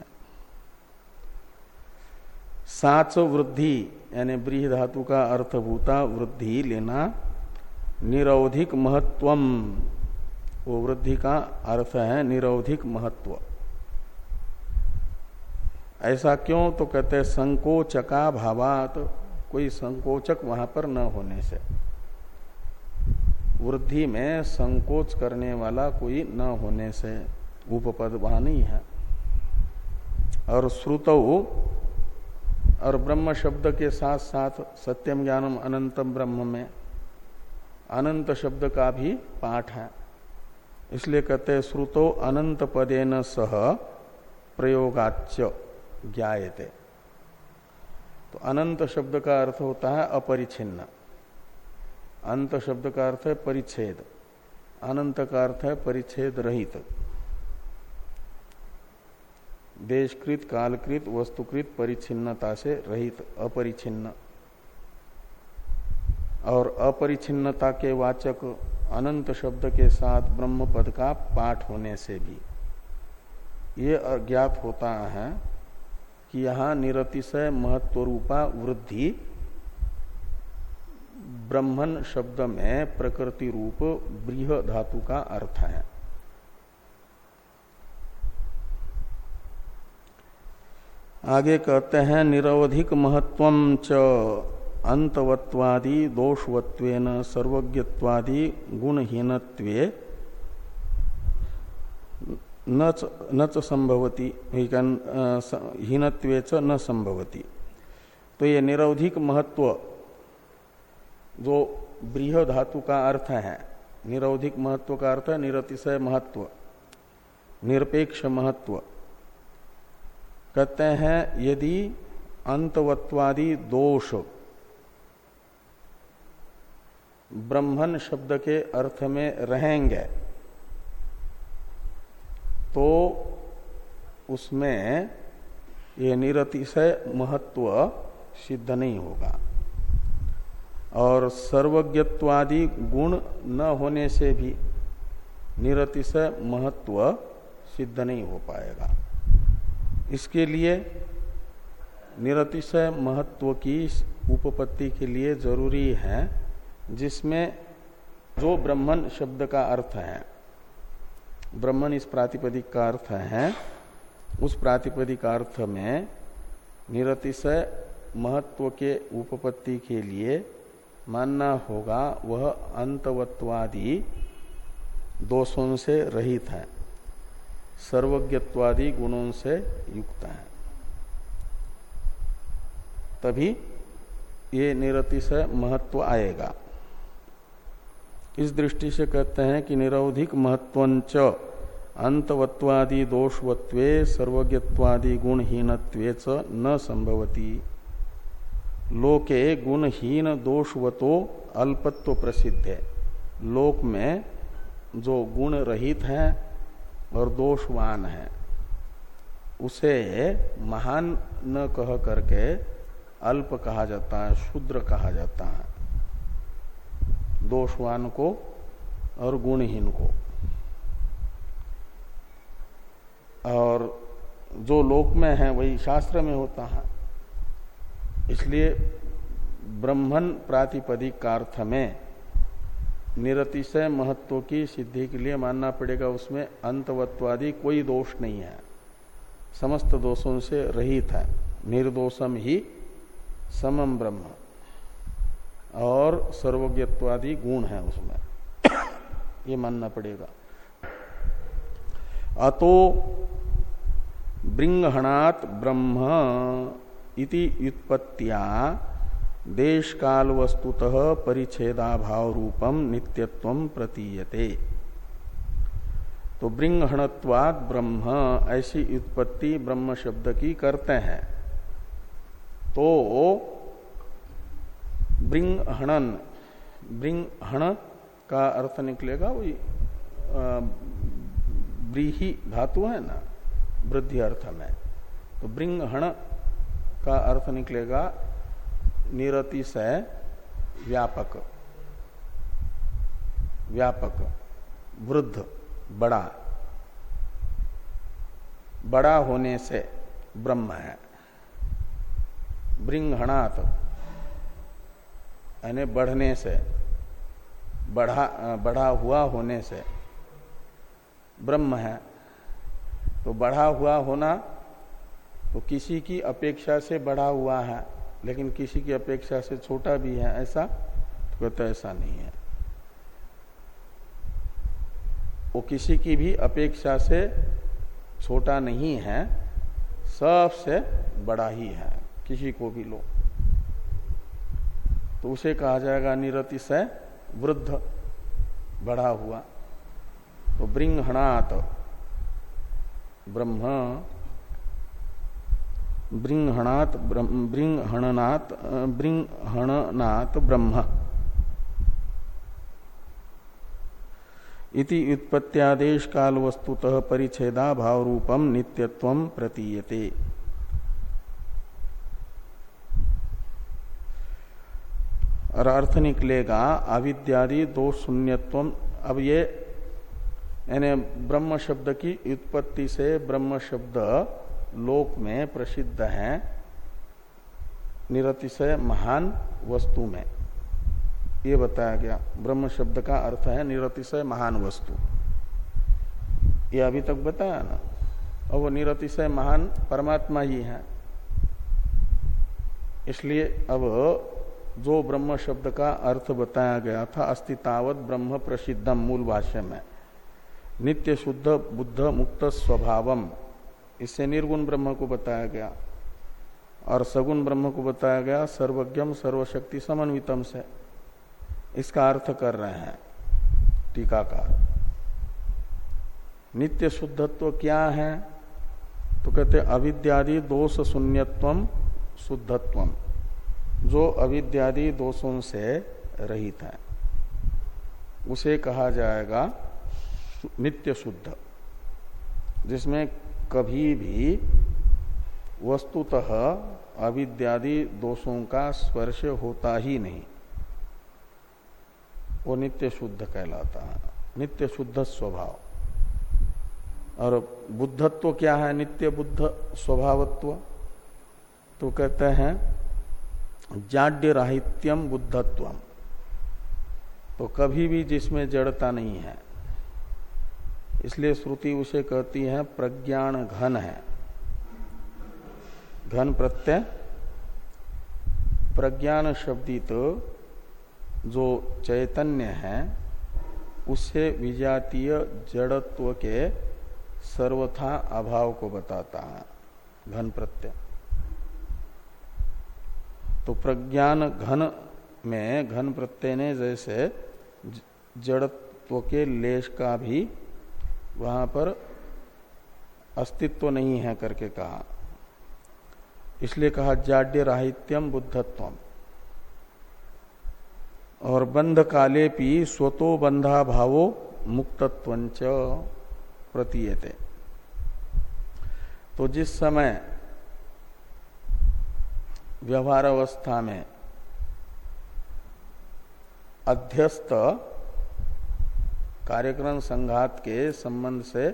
साच वृद्धि, यानी ब्रीह धातु का अर्थभूता वृद्धि लेना निरौधिक महत्वम। वो वृद्धि का अर्थ है निरौधिक महत्व। ऐसा क्यों? तो कहते हैं संकोचका भावात कोई संकोचक वहाँ पर न होने से। वृद्धि में संकोच करने वाला कोई न होने से। उपपद वहाँ नहीं है। और श्रुत और ब्रह्म शब्द के साथ साथ सत्यम ज्ञानम अनंतम ब्रह्म में अनंत शब्द का भी पाठ है। इसलिए कहते हैं, श्रुतो अनंत पदेन सह प्रयोगाच्य ज्ञायते। तो अनंत शब्द का अर्थ होता है अपरिछिन्न अंत शब्द का अर्थ है परिच्छेद। अनंत का अर्थ है परिच्छेद रहित। देशकृत, कालकृत, वस्तुकृत, परिच्छिन्नता से रहित अपरिछिन्न और अपरिछिन्नता के वाचक अनंत शब्द के साथ ब्रह्म पद का पाठ होने से भी। ये अज्ञात होता है कि यहाँ निरतिशय महत्व रूपा वृद्धि ब्रह्मन शब्द में प्रकृति रूप बृह धातु का अर्थ है। आगे कहते हैं, निरवधिक महत्व च। अंतवत्वादि, दोषवत्वेन, सर्वज्ञत्वादि, गुणहीनत्वे। न च संभवती। च न संभवती। तो ये निरवधिक महत्व, जो बृह धातु का अर्थ है, निरवधिक महत्व का अर्थ है निरतिशय महत्व, निरपेक्ष महत्व। कहते हैं, यदि अंतवत्वादि दोष। ब्रह्मन शब्द के अर्थ में रहेंगे। तो उसमें ये निरतिशय महत्व सिद्ध नहीं होगा। और सर्वज्ञत्वादि गुण न होने से भी निरतिशय महत्व सिद्ध नहीं हो पाएगा। इसके लिए निरतिशय महत्व की उपपत्ति के लिए ज़रूरी है, जिसमें जो ब्रह्मन शब्द का अर्थ है, ब्रह्मन इस प्रातिपदिक का अर्थ है, उस प्रातिपदिक अर्थ में निरतिशय महत्व के उपपत्ति के लिए मानना होगा, वह अंतवत्वादि दोषों से रहित है। सर्वज्ञत्वादि गुणों से युक्त है। तभी ये निरतिशय महत्व आएगा। इस दृष्टि से कहते हैं कि निरवधिक महत्वंच अंतवत्वादि दोषवत्वे सर्वज्ञत्वादि गुणहीनत्वे च न संभवती। लोके गुणहीन दोषवतो अल्पत्व प्रसिद्ध है। लोक में जो गुण रहित है और दोषवान है। उसे महान न कह करके अल्प कहा जाता है, शूद्र कहा जाता है। दोषवान को और गुणहीन को। और जो लोक में है, वही शास्त्र में होता है। इसलिए ब्रह्मन प्रातिपदिक अर्थ में निरतिशय महत्व की सिद्धि के लिए मानना पड़ेगा, उसमें अंतवत्वादि कोई दोष नहीं है। समस्त दोषों से रहित है। निर्दोषम ही समम ब्रह्म। और सर्वज्ञत्वादि गुण है उसमें। ये मानना पड़ेगा। अतो बृंगणात ब्रह्म इति व्युत्पत्तिया देश काल वस्तुतः परिच्छेदाभाव रूपम नित्यत्व प्रतीयते। तो बृंगणत्वाद ब्रह्म, ऐसी उत्पत्ति ब्रह्म शब्द की करते हैं। तो ब्रिंगहणन ब्रिंगहण का अर्थ निकलेगा वही ब्रीही धातु है ना, वृद्धि अर्थ में। तो ब्रिंगहण का अर्थ निकलेगा निरतिशय व्यापक। व्यापक। वृद्ध, बड़ा। बड़ा होने से ब्रह्म है। ब्रिंगणात यानी बढ़ने से, बढ़ा बढ़ा हुआ होने से ब्रह्म है। तो बढ़ा हुआ होना तो किसी की अपेक्षा से बढ़ा हुआ है। लेकिन किसी की अपेक्षा से छोटा भी है ऐसा तो कहते ऐसा नहीं है। वो किसी की भी अपेक्षा से छोटा नहीं है सबसे बड़ा ही है, किसी को भी लो। तो उसे कहा जाएगा निरतिशय वृद्ध बढ़ा हुआ। तो ब्रिंगणात ब्रह्म ब्रिंगणात ब्रिंगणनात् ब्रिंगणनात् ब्रह्म। इति उत्पत्त्यादेश काल वस्तुतः परिच्छेदा भाव रूपम नित्यत्व प्रतीयते। और अर्थ निकलेगा अविद्यादि दो शून्यत्व अब ये, यानी ब्रह्म शब्द की उत्पत्ति से ब्रह्म शब्द लोक में प्रसिद्ध है निरतिशय महान वस्तु में। ये बताया गया। ब्रह्म शब्द का अर्थ है निरतिशय महान वस्तु। ये अभी तक बताया ना? और वो निरतिशय महान परमात्मा ही है। इसलिए अब जो ब्रह्म शब्द का अर्थ बताया गया था अस्तितावत ब्रह्म प्रसिद्धम मूल भाष्य में। नित्य शुद्ध बुद्ध मुक्त स्वभावम। इससे निर्गुण ब्रह्म को बताया गया। और सगुण ब्रह्म को बताया गया, सर्वज्ञम, सर्वशक्ति, समन्वितम से। इसका अर्थ कर रहे हैं, टीकाकार। नित्य शुद्धत्व क्या है? तो कहते अविद्यादि दोष शून्यत्व शुद्धत्व जो अविद्यादि दोषों से रहित है, उसे कहा जाएगा नित्य शुद्ध, जिसमें कभी भी वस्तुतः अविद्यादि दोषों का स्पर्श होता ही नहीं। वो नित्य शुद्ध कहलाता है, नित्य शुद्ध स्वभाव। और बुद्धत्व क्या है? नित्य बुद्ध स्वभावत्व। तो कहते हैं, जाड्य राहित्यम बुद्धत्व तो कभी भी जिसमें जड़ता नहीं है। इसलिए श्रुति उसे कहती है, प्रज्ञान घन है। घन प्रत्यय। प्रज्ञान शब्दित जो चैतन्य है उससे विजातीय जड़त्व के सर्वथा अभाव को बताता है, घन प्रत्यय। तो प्रज्ञान घन में, घन प्रत्यय ने जैसे जड़त्व के लेश का भी वहाँ पर अस्तित्व नहीं है करके कहा। इसलिए कहा, जाड्य राहित्यम बुद्धत्वम। और बंध काले भी स्वतो बंधा भावो मुक्तत्व प्रतीयते। तो जिस समय व्यवहार अवस्था में अध्यस्त कार्यक्रम संघात के संबंध से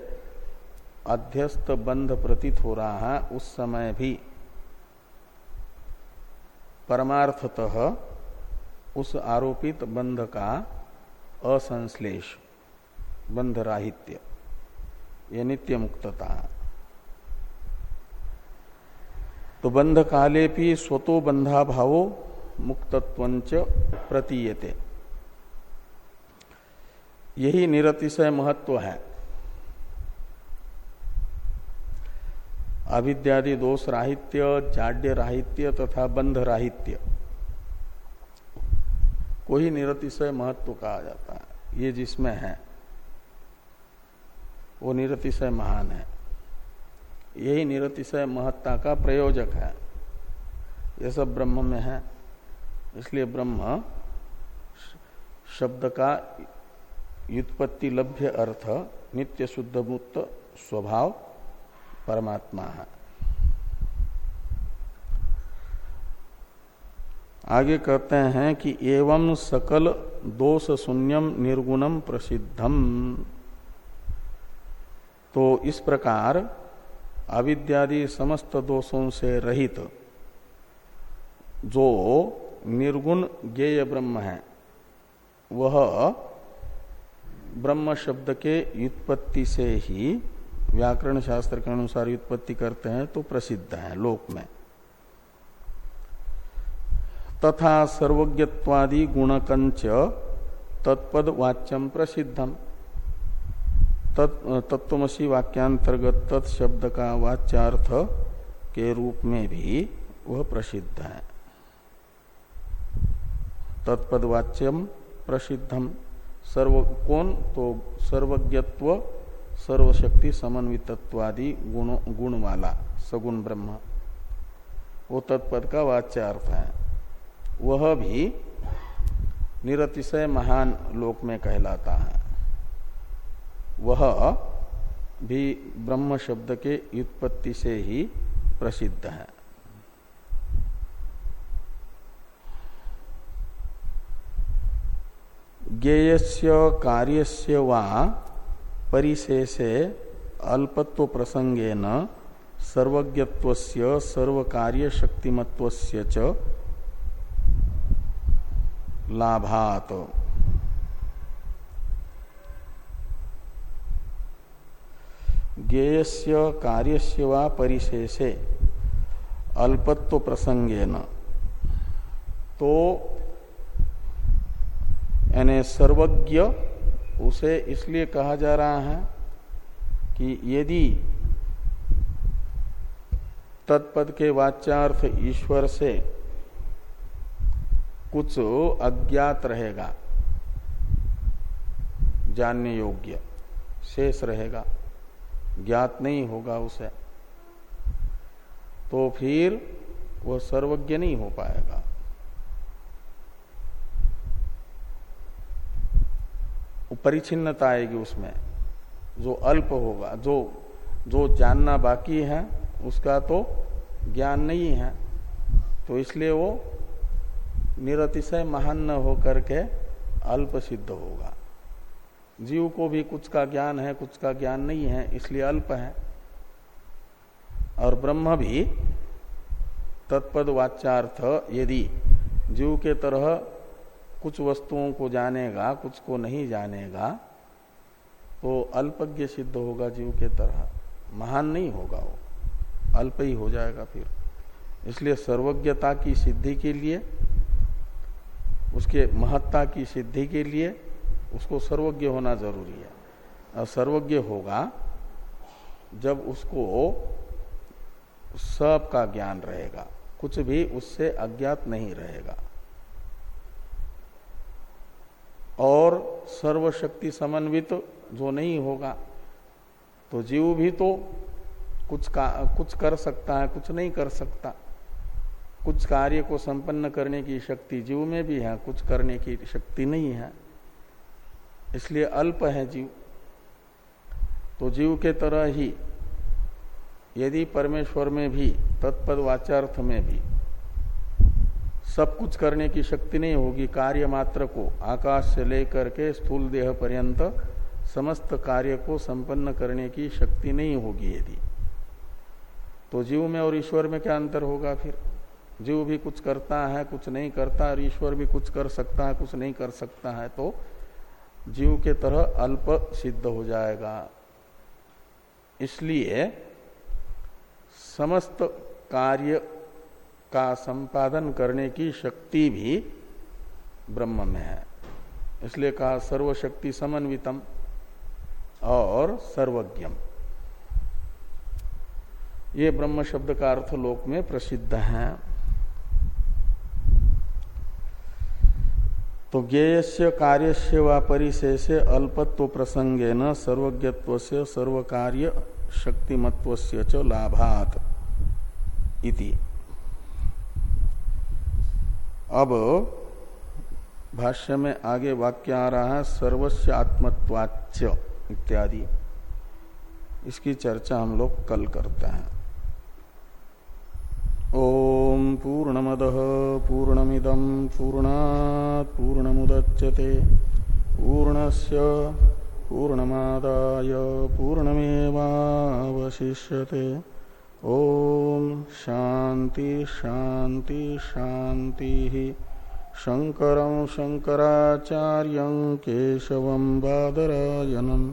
अध्यस्त बंध प्रतीत हो रहा है, उस समय भी। परमार्थतः उस आरोपित बंध का असंश्लेष बंध राहित्य ये नित्य मुक्तता तो बंध काले भी स्वतो बंधा भावो मुक्तत्व प्रतीयते। यही निरतिशय महत्व है। अविद्यादि दोष राहित्य, जाड्य राहित्य तथा बंध राहित्य। को ही निरतिशय महत्व कहा जाता है। ये जिसमें है, वो निरतिशय महान है। यही निरतिशय महत्ता का प्रयोजक है। ये सब ब्रह्म में है, इसलिए ब्रह्म शब्द का युत्पत्ति लभ्य अर्थ नित्य शुद्ध मुक्त स्वभाव, परमात्मा। है आगे कहते हैं कि एवं सकल दोष शून्यम निर्गुणम प्रसिद्धम। तो इस प्रकार अविद्यादि समस्त दोषों से रहित जो निर्गुण ज्ञेय ब्रह्म है, वह ब्रह्म शब्द के व्युत्पत्ति से ही व्याकरण शास्त्र के अनुसार व्युत्पत्ति करते हैं तो प्रसिद्ध है लोक में। तथा सर्वज्ञत्वादि गुणकंच तत्पद वाच्यम प्रसिद्धम। तत्वमसी वाक्यांतर्गत तत्शब्द का वाच्यार्थ के रूप में भी वह प्रसिद्ध है। तत्पद वाच्यम प्रसिद्धम। सर्व कौन तो सर्वज्ञत्व, सर्वशक्ति, समन्वितत्वादि गुण गुण वाला सगुण ब्रह्म। वो तत्पद का वाच्य अर्थ है। वह भी निरतिशय महान लोक में कहलाता है। वह भी ब्रह्म शब्द के उत्पत्ति से ही प्रसिद्ध है। ज्ञेयस्य, कार्यस्य वा परिशेषे अल्पत्व प्रसंगेन सर्वज्ञत्वस्य सर्वकार्य शक्तिमत्वस्य च लाभात। ज्ञेयस्य, कार्यस्य वा परिशेषे अल्पत्व प्रसंगेन तो यानी सर्वज्ञ, उसे इसलिए कहा जा रहा है कि यदि तत्पद के वाच्यार्थ ईश्वर से कुछ अज्ञात रहेगा, जानने योग्य, शेष रहेगा, ज्ञात नहीं होगा उसे तो फिर वह सर्वज्ञ नहीं हो पाएगा। परिचिन्नता आएगी उसमें। जो अल्प होगा, जो जो जानना बाकी है, उसका तो ज्ञान नहीं है। तो इसलिए वो निरतिशय महान न होकर के अल्प सिद्ध होगा। जीव को भी कुछ का ज्ञान है, कुछ का ज्ञान नहीं है, इसलिए अल्प है। और ब्रह्म भी तत्पद वाच्यार्थ, यदि जीव के तरह कुछ वस्तुओं को जानेगा, कुछ को नहीं जानेगा तो अल्पज्ञ सिद्ध होगा जीव के तरह। महान नहीं होगा वो। अल्प ही हो जाएगा फिर। इसलिए सर्वज्ञता की सिद्धि के लिए, उसके महत्ता की सिद्धि के लिए उसको सर्वज्ञ होना ज़रूरी है। और सर्वज्ञ होगा जब उसको सब का ज्ञान रहेगा, कुछ भी उससे अज्ञात नहीं रहेगा। और सर्वशक्ति समन्वित जो नहीं होगा तो जीव भी तो कुछ का, कुछ कर सकता है, कुछ नहीं कर सकता। कुछ कार्य को संपन्न करने की शक्ति जीव में भी है, कुछ करने की शक्ति नहीं है। इसलिए अल्प है जीव। तो जीव के तरह ही, यदि परमेश्वर में भी, तत्पद वाचार्थ में भी सब कुछ करने की शक्ति नहीं होगी। कार्य मात्र को आकाश से लेकर के स्थूल देह पर्यंत समस्त कार्य को संपन्न करने की शक्ति नहीं होगी यदि। तो जीव में और ईश्वर में क्या अंतर होगा फिर? जीव भी कुछ करता है, कुछ नहीं करता, और ईश्वर भी कुछ कर सकता है, कुछ नहीं कर सकता है तो जीव के तरह अल्प सिद्ध हो जाएगा। इसलिए समस्त कार्य का संपादन करने की शक्ति भी ब्रह्म में है। इसलिए कहा सर्वशक्ति समन्वितम और सर्वज्ञम। ये ब्रह्म शब्द का अर्थ लोक में प्रसिद्ध है। तो ज्ञेयस्य कार्यस्य व परिशेषे अल्पत्व प्रसंगे न सर्वज्ञत्व से सर्वकार्य शक्तिमत्व से च लाभात इति। अब भाष्य में आगे वाक्य आ रहा है सर्वस्व आत्मत्वाच्य इत्यादि। इसकी चर्चा हम लोग कल करते हैं। ॐ पूर्णमदः पूर्णमिदं पूर्णात् पूर्णमुदच्यते। पूर्णस्य पूर्णमादाय पूर्णमेवावशिष्यते। ॐ शान्ति शान्ति शान्तिः। शङ्करं शङ्कराचार्यं केशवं बादरायणम्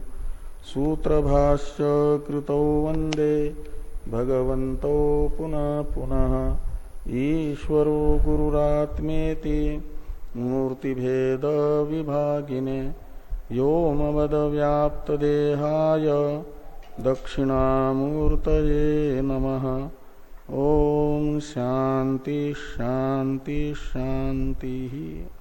सूत्रभाष्य कृतौ वंदे। भगवन्तौ पुनः पुनः। ईश्वरो गुरुरात्मेति मूर्तिभेदविभागिने। व्योमवदव्याप्तदेहाय दक्षिणामूर्तये नम। ॐ शांति शांति शान्तिः।